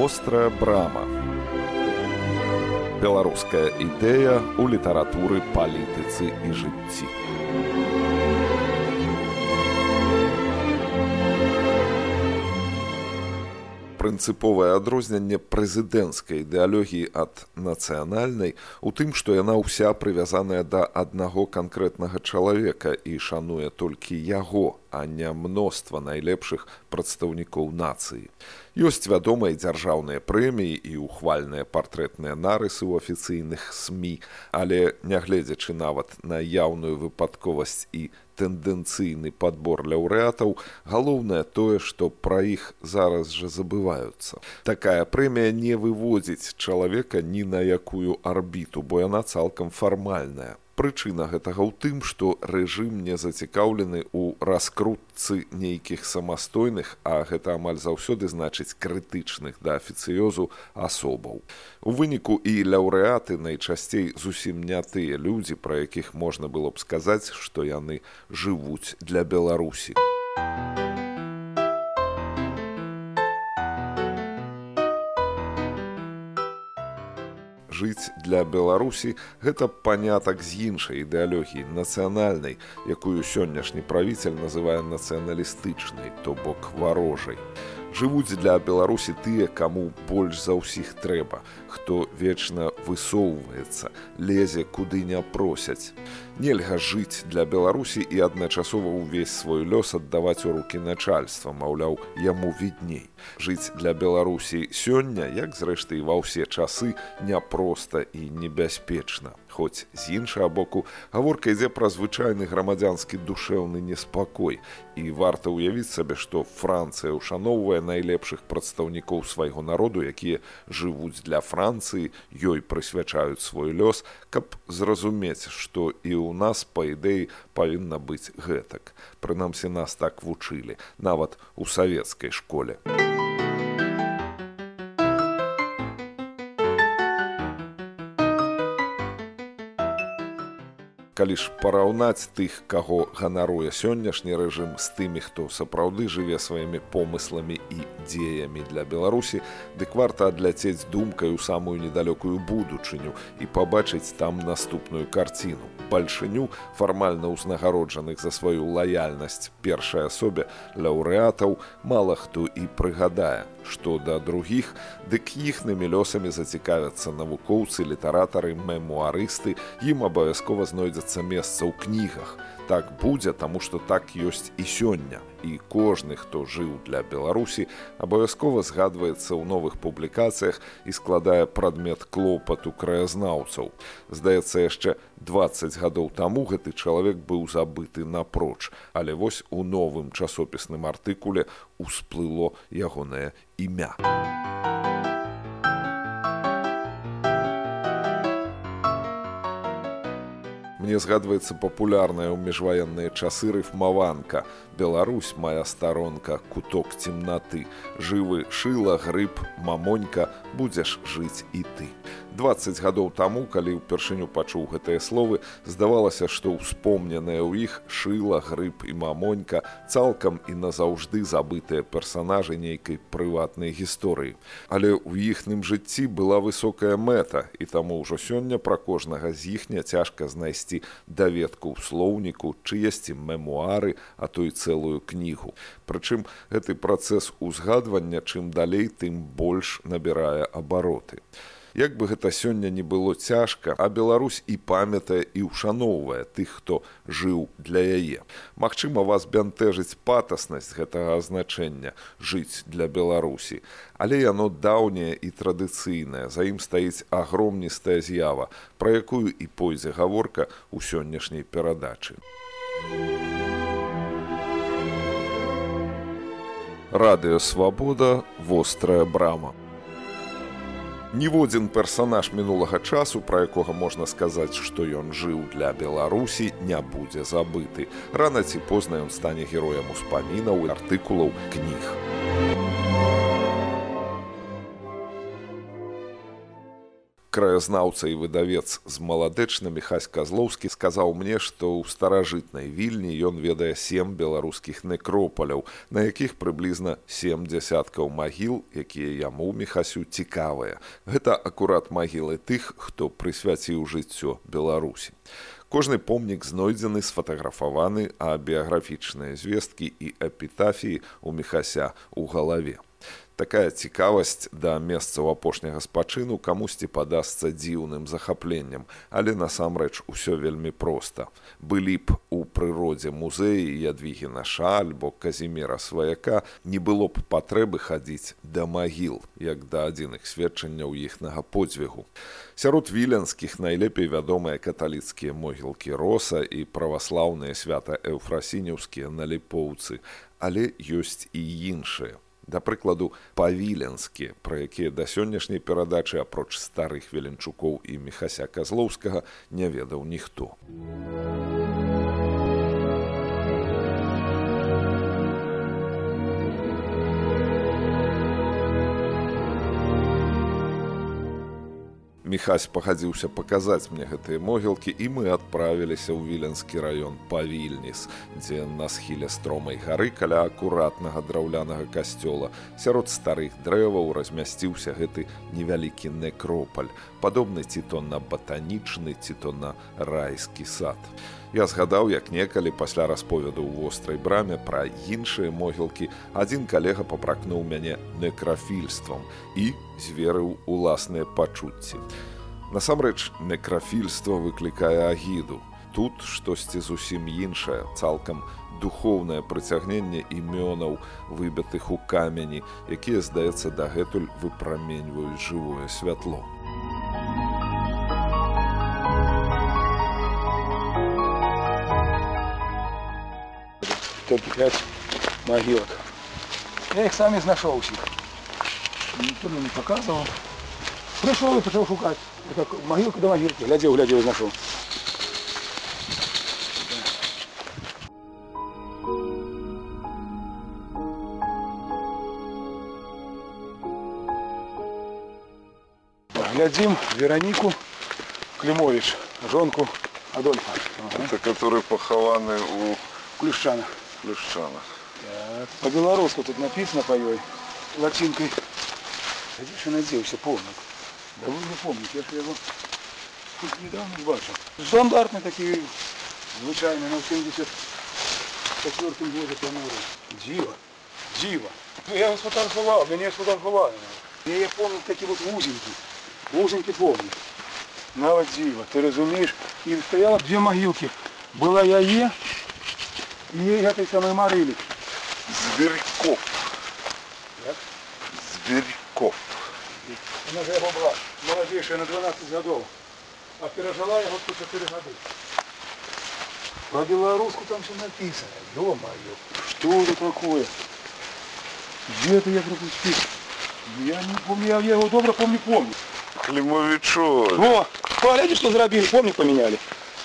вострая брама. Беларуская ідэя ў літаратуры палітыцы і жыцці. Прынцыповае адрозненне прэзідэнцкай ідэалогіі ад нацыянальнай у тым што яна ўся прывязаная да аднаго канкрэтнага чалавека і шануе толькі яго а не мноства найлепшых прадстаўнікоў нацыі. Ёсць вядомыя дзяржаўныя прэміі і ухвальныя партрэтныя нарысы ў афіцыйных сМ але нягледзячы нават на яўную выпадковасць і тэндэнцыйны падбор лаўрэатаў галоўнае тое што пра іх зараз жа забываюцца. Такая прэмія не выводзіць чалавека ні на якую арбіту бо яна цалкам фармальная прычына гэтага ў тым што рэжым не зацікаўлены ў раскрутцы нейкіх самастойных а гэта амаль заўсёды значыць крытычных да афіцыёзу асобаў. У выніку і лаўрэаты найчасцей зусім не тыя людзі пра якіх можна было б сказаць што яны жывуць для беларусі. у жыць для беларусі гэта панятак з іншай ідэалогіі нацыянальнай якую сённяшні правіцель называе нацыяналістычнай то бок варожай жывуць для беларусі тыя каму больш за ўсіх трэба хто вечна высоўваецца лезе куды не просяць. Нельга жыць для беларусі і адначасова ўвесь свой лёс аддаваць у рукі начальства маўляў яму відней. Жыць для беларусі сёння як зрэшты і ва ўсе часы няпроста і небяспечна хоць з іншага боку гаворка ідзе пра звычайны грамадзянскі душэўны неспакой. І варта ўявіць сабе што францыя ушаноўвае найлепшых прадстаўнікоў свайго народу якія жывуць для францыі ёй прысвячаюць свой лёс каб зразумець што і ў нас па ідэі павінна быць гэтак. Прынамсі нас так вучылі нават у савецкай школе калі ж параўнаць тых каго ганаруе сённяшні рэжым з тымі хто сапраўды жыве сваімі помысламі і дзеямі для беларусі дык варта адляцець думкай у самую недалёкую будучыню і пабачыць там наступную карціну. Бальшыню фармальна ўзнагароджаных за сваю лаяльнасць першай асобе лаўрэатаў мала хто і прыгадае што да другіх дык іхнымі лёсамі зацікавяцца навукоўцы літаратары мемуарысты ім абавязкова знойдзецца месца ў кнігах. Так будзе таму што так ёсць і сёння. І кожны хто жыў для беларусі абавязкова згадваецца ў новых публікацыях і складае прадмет клопату краязнаўцаў. Здаецца яшчэ 20 гадоў таму гэты чалавек быў забыты напроч. Але вось у новым часопісным артыкуле усплыло ягонае імя Мне згадваецца папулярная ў міжваенныя часы рыфмаванка. Беларусь моя старонка, куток цемнаты, жывы шыла, грыб, мамонька, будзеш жыць і ты. 20 гадоў таму, калі ўпершыню пачуў гэтыя словы, здавалася, што ўспомненыя ў іх шыла, грыб і мамонька цалкам і назаўжды забытыя персанажы нейкай прыватнай гісторыі. Але ў іхным жыцці была высокая мэта, і таму ўжо сёння пра кожнага з іх не цяжка знайсці даведку ў слоўніку, чыесьці мемуары, а то і цэлую кнігу. Прычым гэты працэс узгадвання чым далей, тым больш набірае абароты. Як бы гэта сёння не было цяжка, а Беларусь і памятае і ўшаноўвае тых, хто жыў для яе. Магчыма, вас бянтэжыць патаснасць гэтага азначэння жыць для Беларусі. Але яно даўняе і традыцыйнае, за ім стаіць агромністая з'ява, пра якую і пойдзе гаворка ў сённяшняй перадачы. Радыё свабода вострая брама ніводзін персанаж мінулага часу пра якога можна сказаць што ён жыў для беларусі не будзе забыты. Рана ці позна ён стане героем успамінаў і артыкулаў кніг краязнаўца і выдавец з маладэчна міхась казлоўскі сказаў мне што ў старажытнай вільні ён ведае сем беларускіх некропаляў на якіх прыблізна сем дзясяткаў магіл якія яму міхасю цікавыя. Гэта акурат магілы тых хто прысвяціў жыццё беларусі. Кожны помнік знойдзены сфатаграфаваны а біяграфічныя звесткі і эпітафіі у міхася ў галаве такая цікавасць да месцаў апошняга спачыну камусьці падасца дзіўным захапленнем, але насамрэч усё вельмі проста. Былі б у прыродзе музеі ядвігена шаль, бо казімера сваяка не было б патрэбы хадзіць да магіл, як да адзіных сведчанняў іхнага подзвігу. Сярод віленскіх найлепей вядомыя каталіцкія могілкі роса і праваслаўныя свята эўфрасінеўскія наліпоўцы, але ёсць і іншыя да прыкладу павіленскі пра якія да сённяшняй перадачы апроч старых веленчукоў і мехася казлоўскага не ведаў ніхто Міхась пагадзіўся паказаць мне гэтыя могілкі і мы адправіліся ў віленскі раён павільніс, дзе на схіле стромай гары каля акуратнага драўлянага касцёла сярод старых дрэваў размясціўся гэты невялікі некропаль, падобны ці то на батанічны ці то на райскі сад. Я згадаў, як некалі пасля расповеду ў вострай браме пра іншыя могілкі адзін калега папракнуў мяне некрафільствам і зверыў уласныя пачуцці. Насамрэч некрафільства выклікае агіду. Тут штосьці зусім іншае, цалкам духоўнае прыцягненне імёнаў, выбятых у камені, якія, здаецца, дагэтуль выпраменьваюць жывое святло. Только пять могилок. Я их сам изнашел всех. Никто мне не показывал. Пришел и пошел шукать. Это могилка до могилки. Глядел, глядел, изнашел. Глядим Веронику Климович, жонку Адольфа. Это который похованы у Клющанах. Плющанах. Так. По-белорусски тут написано по ёй. Латинкой. Где же надеялся, помню. Да вы не помните, я же его тут недавно бачил. Стандартные такие, звучайные, на 74 году понуры. Дива. Дива. Ну, я его сфотографовал, меня сфотографовали. Я, я помню такие вот узенькие. Узенькие помню. Навод дива, ты разумеешь? И стояло две могилки. Была я е, и этой самой Марили. Зверьков. Як? Зверьков. Она же его была молодейшая на 12 годов, а пережила его тут 4 года. Про белоруску там все написано. Ё-моё, что это такое? Где это я пропустил? Я не помню, я его добро помню, помню. Климовичу. О, погляди, что зарабили, помню, поменяли.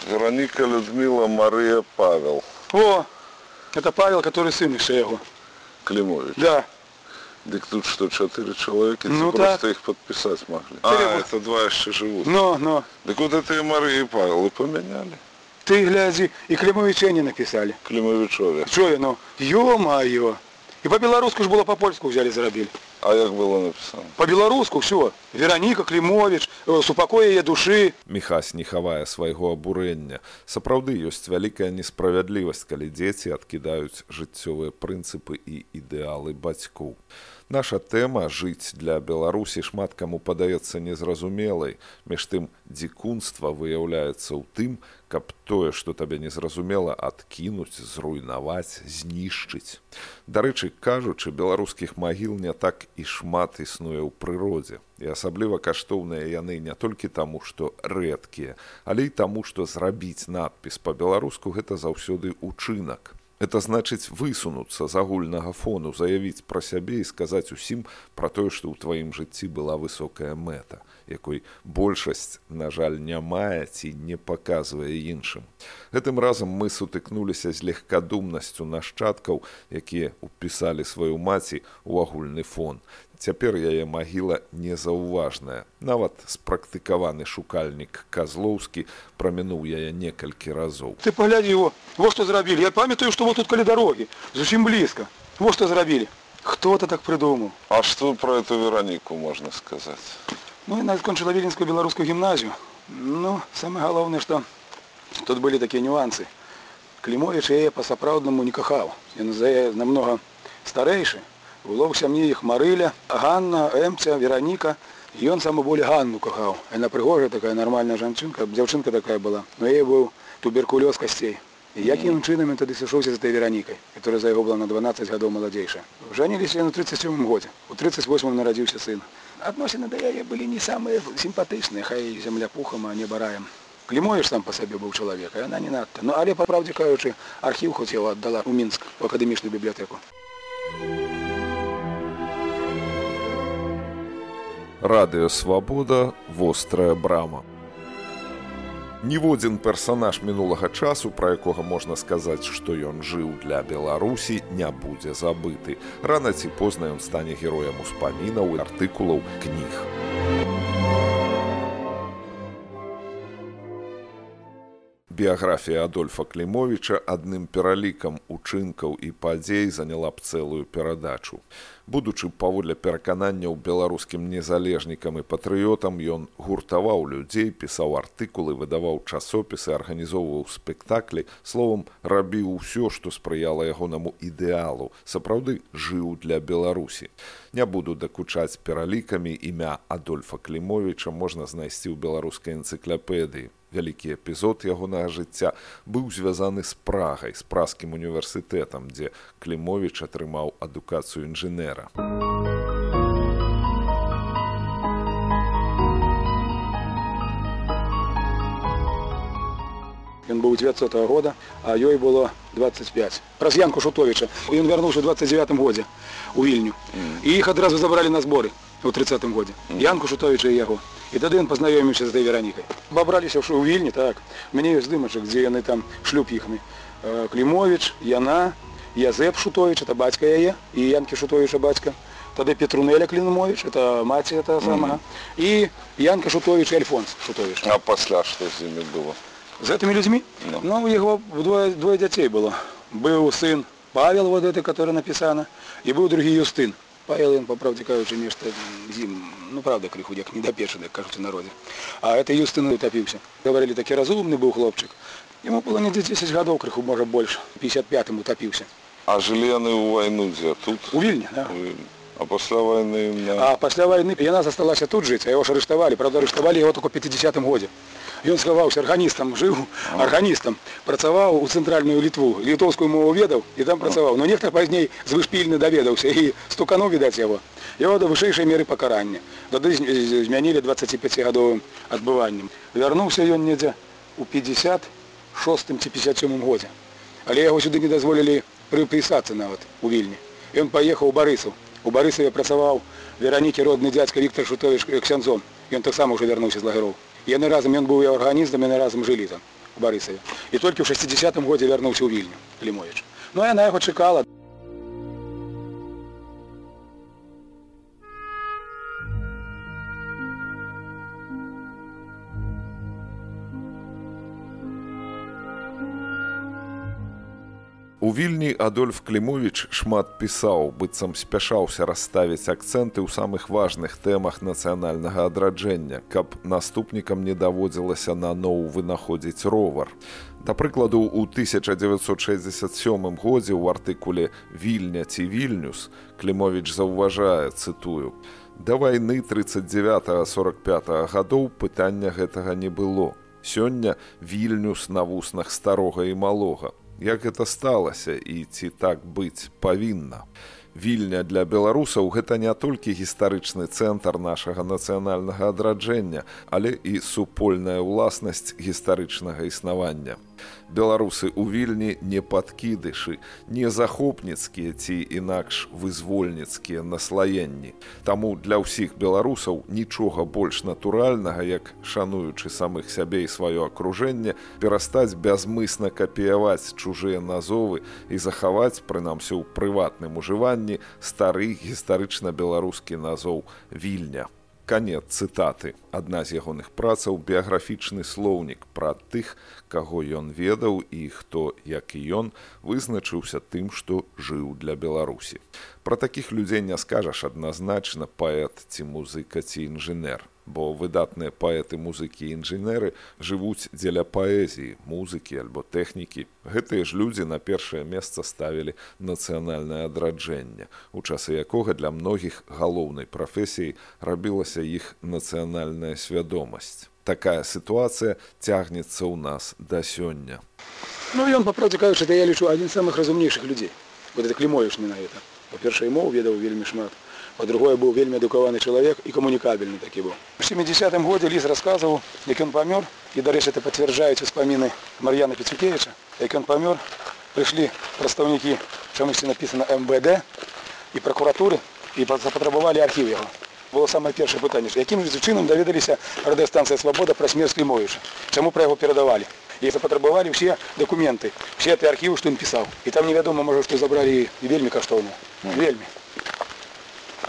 Вероника Людмила Мария Павел. О, это Павел, который сын его. Климович. Да. Дик тут что, четыре человека, Ну просто так. их подписать могли. А, вот. это два еще живут. Но, но, Так вот это и Мария и Павел и поменяли. ты гляди, и Климовича не написали. Климовичове. Что я, ну, ё-моё. И по-белорусски же было по-польску взяли, зарабили. А як было написано? По-беларуску все. Вероніка Клімович, э, супакой яе душы. Міхась не хавае свайго абурэння. Сапраўды ёсць вялікая несправядлівасць, калі дзеці адкідаюць жыццёвыя прынцыпы і ідэалы бацькоў. Наша тэма жыць для Беларусі шмат каму падаецца незразумелай. Між тым дзікунства выяўляецца ў тым, каб тое, што табе незразумела адкінуць, зруйнаваць, знішчыць. Дарэчы, кажучы, беларускіх магіл не так і шмат існуе ў прыродзе. І асабліва каштоўныя яны не толькі таму, што рэдкія, але і таму, што зрабіць надпіс па-беларуску гэта заўсёды ўчынак. Это значыць высунуцца з агульнага фону, заявіць пра сябе і сказаць усім пра тое, што ў тваім жыцці была высокая мэта, якой большасць, на жаль, не мае ці не паказвае іншым. Гэтым разам мы сутыкнуліся з легкадумнасцю нашчадкаў, якія ўпісалі сваю маці ў агульны фон. Цяпер яе магіла незаўважная. Нават спрактыкаваны шукальнік Казлоўскі прамінуў яе некалькі разоў. Ты паглядзі его, во што зрабілі. Я памятаю, што вот тут каля дарогі, зусім блізка. Во што зрабілі. Хто ты так прыдумаў? А што пра эту вераніку можна сказаць? Ну, яна скончыла віленскую беларускую гімназію. Ну, самае галоўнае, што тут былі такія нюансы. Клімовіч яе па-сапраўднаму не кахаў. Ён за намнога старэйшы. Ў сям'і іх Марыля, Ганна, Эмця, Вераніка. Ён самы болей Ганну кахаў. Яна прыгожая такая нармальная жанчынка, дзяўчынка такая была. Но яе быў туберкулёз касцей. І якім чынам ён тады сышоўся з этой веранікай, которая за яго была на 12 гадоў маладзейшая. Жаніліся на 37 годзе. У 38 нарадзіўся сын. Адносіны да яе былі не самыя сімпатычныя, хай зямля пухам, а не бараем. Клімоеш сам па сабе быў чалавек, яна не надта. Ну але па праўдзе кажучы, архіў хоць яго аддала ў мінск у акадэмічную бібліятэку. Радыё свабода вострая брама. Ніводзін персанаж мінулага часу, пра якога можна сказаць, што ён жыў для Беларусі, не будзе забыты. Рана ці позна ён стане героем успамінаў і артыкулаў кніг. Біяграфія Адольфа Клімовіча адным пералікам учынкаў і падзей заняла б цэлую перадачу. Будучы паводле перакананняў беларускім незалежнікам і патрыётам, ён гуртаваў людзей, пісаў артыкулы, выдаваў часопісы, арганізоўваў спектаклі, словам, рабіў усё, што спрыяла ягонаму ідэалу, сапраўды жыў для Беларусі. Не буду дакучаць пералікамі імя Адольфа Клімовіча можна знайсці ў беларускай энцыкляпедыі вялікі эпізод ягонага жыцця быў звязаны з прагай з праскім універсітэтам дзе клімович атрымаў адукацыю інжынера. Ён быў 900 -го года а ёй было 25 праз янку шутовіча. Ён вярнуўся 29 годзе у вільню. І іх адразу забралі на зборы у 30 годзе. Янку шутовіча і яго. І тады ён пазнаёміўся з этой веранікай. Бабраліся ў вільні так. У мяне ёсць здымачак дзе яны там шлюб іхны. Клімович яна язэп шутович это бацька яе і янкі шутовіча бацька. Тады петрунеля клінмович это маці это сама і янка шутович альфонс шутович А пасля што з імі было? з гэтымі людзьмі? Ну. ну у яго двое двое дзяцей было. Быў сын павел вот это который напісана і быў другі юстын павел ён па праўдзе кажучы нешта з ім ну правда крыху як недапечаны кажуць у народзе а это юстын утапіўся гаварылі такі разумны быў хлопчык ему было не 10 гадоў крыху можа больш 55 утапіўся А жылі яны ў вайну дзе тут? У вільні да? У Вільні. А пасля вайны на... А пасля вайны яна засталася тут жыць, а яго ж арыштавалі, правда арыштавалі яго только 50 годзе. Ён схаваўся арганістам, жыў арганістам, працаваў у цэнтральную літву, літоўскую мову ведаў і там працаваў. Но нехта пазней звышпільны даведаўся і стукануў відаць яго. Яго да вышэйшай меры пакарання. Тады змянілі 25гадовым адбываннем. Вярнуўся ён недзе у 56 ці 57 годзе. Але яго сюды не дазволілі прыпісацца нават у вільні. Ён паехаў у барысаў. У барысаве працаваў веранікі родны дзядзька Віктор Шутовіч ксяндзом. Ён таксама ўжо вярнуўся з лагероў. Яны разам ён быў і арганістам, яны разам жылі там у барысаве. І толькі ў 60 годзе вярнуўся ў вільню Клімович. Ну яна яго чакала. Вільні Адольф Клімович шмат пісаў, быццам спяшаўся расставіць акцэнты ў самых важных тэмах нацыянальнага адраджэння, каб наступнікам не даводзілася наноў вынаходзіць ровар. Да прыкладу, у 1967 годзе ў артыкуле Вільня ці Вільнюс Клімович заўважае цытую: Да вайны 39-45 гадоў пытання гэтага не было. Сёння вільнюс на вуснах старога і малога. Як гэта сталася і ці так быць павінна. Вільня для беларусаў гэта не толькі гістарычны цэнтр нашага нацыянальнага адраджэння, але і супольная ўласнасць гістарычнага існавання. Беларусы ў вільні не падкідышы, не захопніцкія ці інакш вызвольніцкія наслаенні. Таму для ўсіх беларусаў нічога больш натуральнага, як шануючы самых сябе і сваё акружэнне, перастаць бязмысна капіяваць чужыя назовы і захаваць, прынамсі ў прыватным ужыванні стары гістарычна беларускі назоў вільня канец цытаты. Адна з ягоных працаў біяграфічны слоўнік пра тых каго ён ведаў і хто як і ён вызначыўся тым што жыў для беларусі. Пра такіх людзей не скажаш адназначна паэт ці музыка ці інжынер бо выдатныя паэты музыкі і інжынеры жывуць дзеля паэзіі музыкі альбо тэхнікі. Гэтыя ж людзі на першае месца ставілі нацыянальнае адраджэнне у часы якога для многіх галоўнай прафесіяй рабілася іх нацыянальная свядомасць. Такая сітуацыя цягнецца ў нас да сёння. Ну ён паправдзе кажучы да я лічу адзін з самых разумнейшых людзей вот это клімоеш не на это па-першае моў ведаў вельмі шмат по-другое быў вельмі адукаваны чалавек і камунікабельны такі быў в 70 годзе ліс расказваў як ён памёр і дарэчы это пацвярджаюць успаміны мар'яна пецюкевича як ён памёр прыйшлі прадстаўнікі чамусьці написано мвд і прокуратуры і запатрабавалі архіў яго было самае першае пытанне якім же чынам даведаліся радыёстанцыя свабода пра смерць клімовіча чаму пра яго перадавалі і запатрабавалі ўсе дакументы все ты архівы што ён пісаў і там невядома можа што забралі вельмі каштоўна вельмі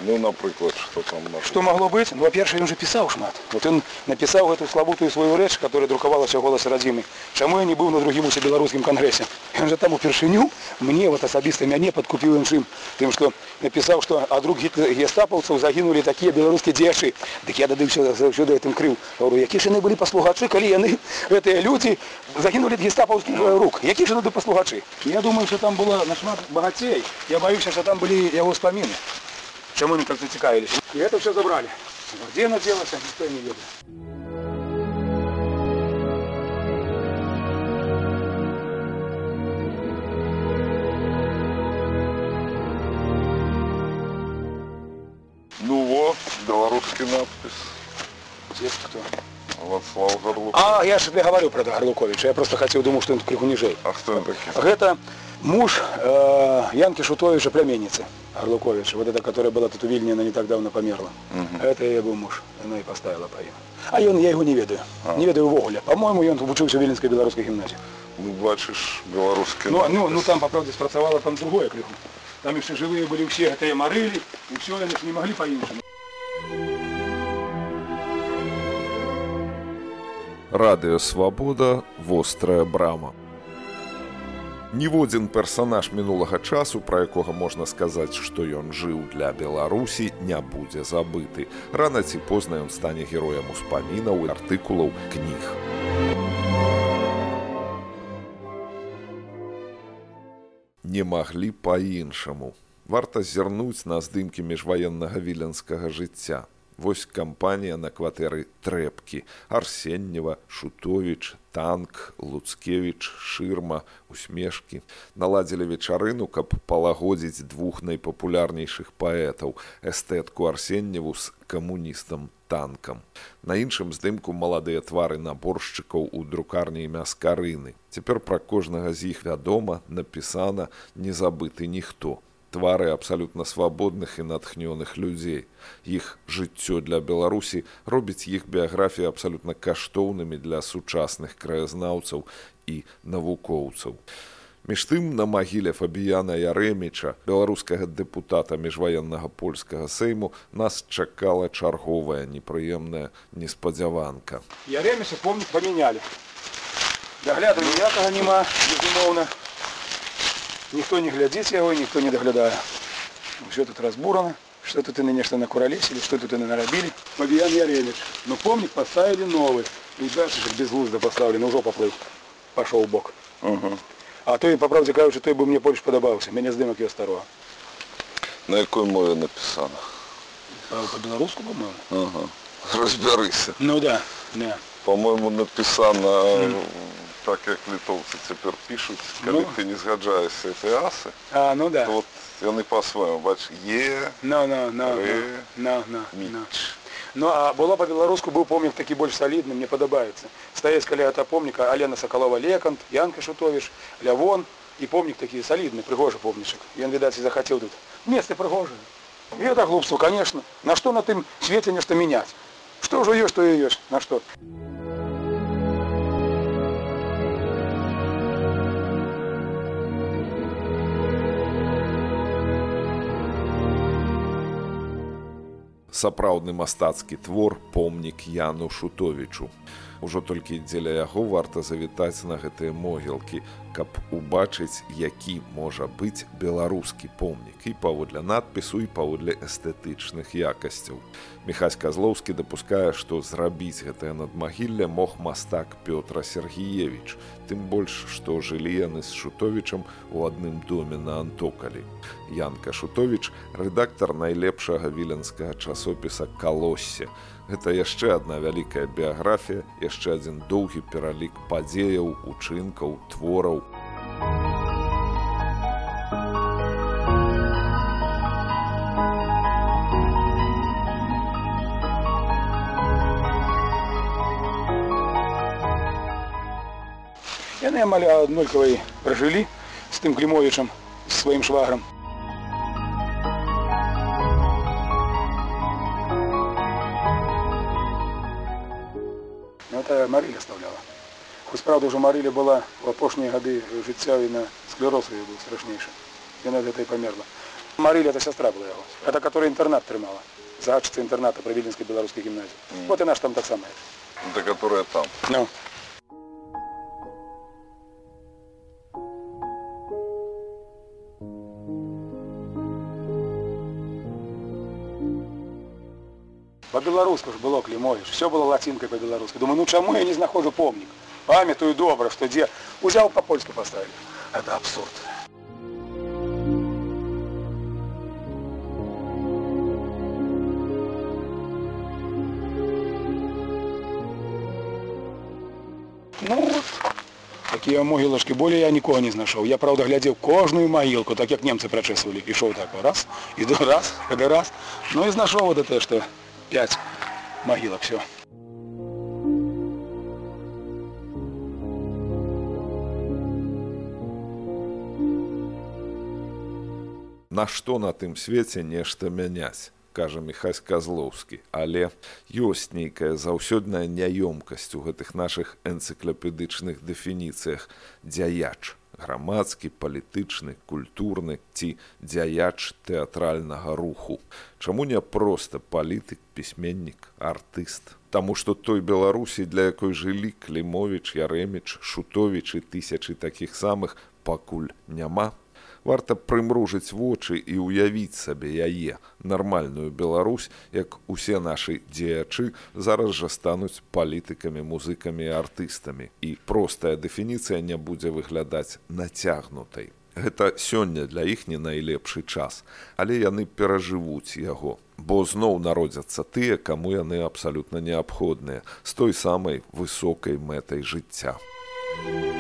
Ну, напрыклад, што там можа Што магло быць? Ну, па-першае, ён жа пісаў шмат. Вот ён напісаў гэту слабутую сваю рэч, которая друкавалася голас радзімы. Чаму я не быў на другім усе беларускім кангрэсе? Ён жа там упершыню мне вот асабіста мяне падкупіў іншым тым, што напісаў, што ад рук гестапаўцаў загінулі такія беларускія дзеячы. Дык я дадыўся заўсёды гэтым крыў. Гавару, які ж яны былі паслугачы, калі яны гэтыя людзі загінулі ад гестапаўскіх рук. Які ж яны паслугачы? Я думаю, што там было нашмат багацей. Я баюся, што там былі яго ўспаміны. Чему они так затекались? И это все забрали. Где оно делось, никто не ведает. Ну во, беларускі надпіс. Здесь кто? Вацлав Гарлук. А, я же тебе говорю про Горлуковича. Я просто хотел, думал, что он криху ниже. А хто ён такі? Это муж э, Янки Шутовича, племянницы Горлуковича. Вот эта, которая была тут у Вильни, она не так давно померла. Это ее был муж. Она и поставила по. А он, я его не ведаю. Не ведаю вогуля. По-моему, он учился в Вильнинской белорусской гимназии. Ну, бачыш, беларускі Ну, ну, ну там, по правде, спрацавала там другое крыху. Там еще живые были все, это и морыли, и все, они не могли по-іншому. радыё свабода вострая брама ніводзін персанаж мінулага часу пра якога можна сказаць што ён жыў для беларусі не будзе забыты. Рана ці позна ён стане героем успамінаў і артыкулаў кніг. Не маглі па-іншаму. Варта зірнуць на здымкі міжваеннага віленскага жыцця Вось кампанія на кватэры трэпкі. Арсеннева шутовіч танк луцкевич шырма усмешкі. Наладзілі вечарыну каб палагодзіць двух найпапулярнейшых паэтаў эстэтку арсенневу з камуністам танкам. На іншым здымку маладыя твары наборшчыкаў у друкарні мяскарыны цяпер пра кожнага з іх вядома напісана не забыты ніхто твары абсалютна свабодных і натхнёных людзей. Іх жыццё для Беларусі робіць іх біяграфіі абсалютна каштоўнымі для сучасных краязнаўцаў і навукоўцаў. Між тым на магіле Фабіяна Ярэміча, беларускага дэпутата міжваеннага польскага сейму нас чакала чарговая непрыемная неспадзяванка. Яреміша помнік памянялі. Дагляду ніякага няма, безумоўна. Ніхто не глядзіць яго, ніхто не даглядае. Усё тут разбурана, што тут яны нешта накуралесілі, што тут яны нарабілі. Фабіян Яреміч. Ну помнік паставілі новы. І дачышак без глузда пастаўлены, ўжо паплыў. Пашоў у бок. Угу. А той, па правдзе кажучы, той бы мне больш падабаўся. Мяне здымак ёсць старога. На якой мове напісана? Па-беларуску, па-моему. Ага. Разбярыся. Ну да, да. По-моему, напісана так, як літоўцы цяпер пішуць, калі Ну. ты не згаджаешся этой асы, А, ну да. вот яны па-свойму, бач, е, No, no, no, no, Ре. no, no, no. міч. Ну а было по-беларуску быў помнік такі больш салідны, мне падабаецца. Стаяць каля гэта помніка Алена Сакалова Лекант, Янка Шутовіш, Лявон і помнік такі салідны, прыгожы помнічак. Ён відаць і захацеў тут. Месцы прыгожыя. І гэта глупство, конечно. На што на тым свеце нешта мяняць? Што ўжо ёсць, то і ёсць, на што? Сапраўдны мастацкі твор помнік Яну Шутовічу. Ужо толькі дзеля яго варта завітаць на гэтыя могілкі, каб убачыць, які можа быць беларускі помнік і паводле надпісу і паводле эстэтычных якасцяў. Михась Казлоўскі дапускае, што зрабіць гэтае надмагілле мог мастак Пётра Сергеевич, тым больш, што жылі яны з Шутовічам у адным доме на Антокалі. Янка Шутовіч, рэдактар найлепшага віленскага часопіса Калосе, Гэта яшчэ адна вялікая біяграфія, яшчэ адзін доўгі пералік падзеяў, учынкаў, твораў. Яны амаль аднолькавай пражылі з тым клімовічам сваім шваграм. Это Марыля оставляла. Хоць правда ўжо Марыля была ў апошнія гады жыцця і на склероз ее быў страшнейшы. Яна гэта і памерла. Марыля это сястра была яго. Это который інтэрнат трымала. Загадчыца інтэрната пры віленскай беларускай гімназіі. Mm. Вот і наш там таксама. Да которая там. Ну. по-беларуску ж было клімовіш все было лацінкай по-беларуску думаю ну чаму я не знаходжу помнік памятаю добра што дзе узяў па-польску паставілі это абсурд ну вот такія могілачкі болей я нікога не знайшоў я праўда глядзеў кожную магілку так як немцы прачэсвалі ішоў так раз іду раз раз ну і знайшоў вот это што 5 могилок все. На што на тым свеце нешта мяняць, кажа Михась Казлоўскі, але ёсць нейкая заўсёдная няёмкасць у гэтых нашых энцыклапедычных дэфініцыях дзяяч грамадскі палітычны культурны ці дзяяч тэатральнага руху. Чаму не проста палітык пісьменнік артыст? Таму што той беларусі для якой жылі клімович ярэміч шутовічы тысячы такіх самых пакуль няма варта прымружыць вочы і ўявіць сабе яе нармальную Беларусь як усе нашы дзеячы зараз жа стануць палітыкамі музыкамі і артыстамі і простая дэфініцыя не будзе выглядаць нацягнутай Гэта сёння для іх не найлепшы час, але яны перажывуць яго, бо зноў народзяцца тыя, каму яны абсалютна неабходныя з той самай высокай мэтай жыцця. Thank you